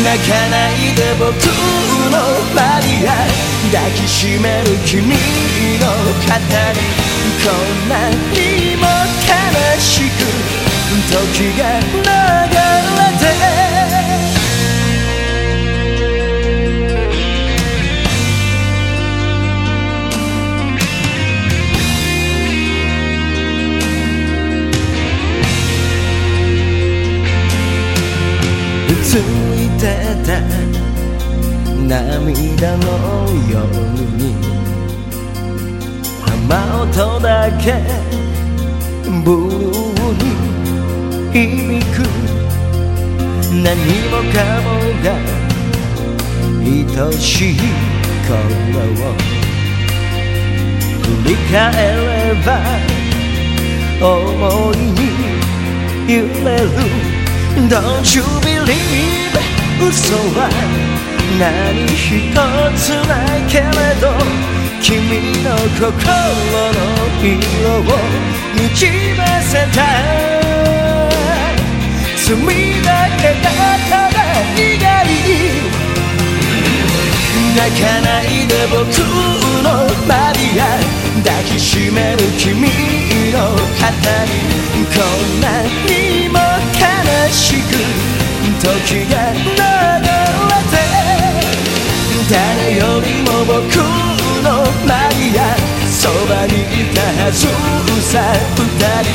泣かないで僕のマリア抱きしめる君の肩にこんなにも悲しく時が流れついてた涙の夜に雨音だけブルーに響く。何もかもが愛しい頃を振り返れば思いに揺れる。Don't you believe? 嘘は何一つないけれど君の心の色をにじませた罪だけがただ苦い泣かないで僕のマリア抱きしめる君の肩にこんなにしく時が流れて誰よりも僕のマリアそばにいたはずさ二人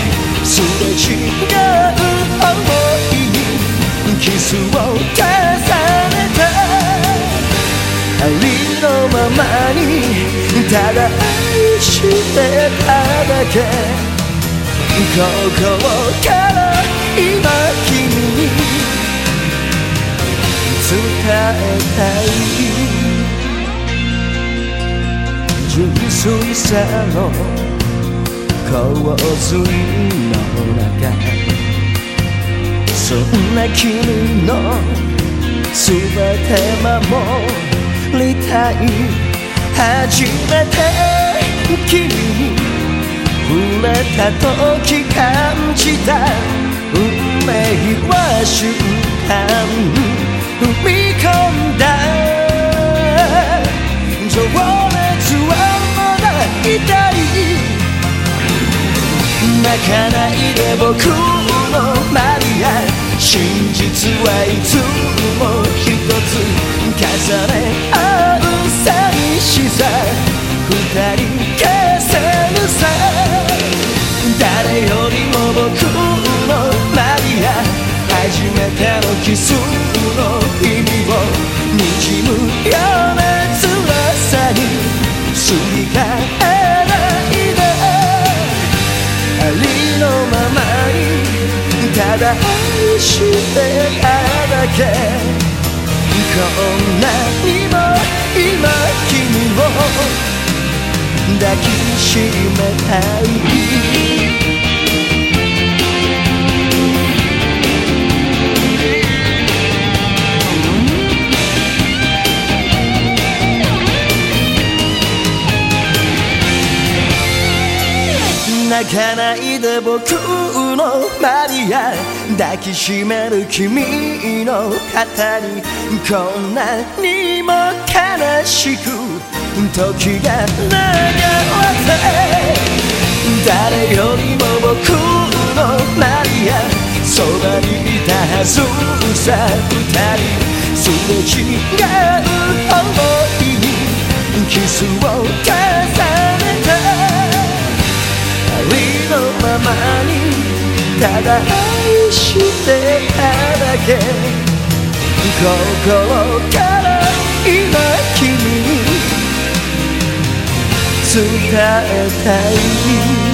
すれ違う想いにキスを重ねたありのままにただ愛してただけ心から今君に伝えたい純粋さの洪水の中そんな君の全て守りたい初めて君に触れた時感じた運命は瞬間踏み込んだ。情熱はまだ痛い泣かないで僕のマリア。真実はいつも一つ重ね合う。てのキスの意味をにじむような辛さにすり替えないでありのままにただ愛してただけこんなにも今君を抱きしめたい泣かないで僕のマリア抱きしめる君の肩にこんなにも悲しく時が流れて誰よりも僕のマリアそばにいたはずさ二人すれ違う想いにキスを重ねただ愛してただけ。心から今君に伝えたい。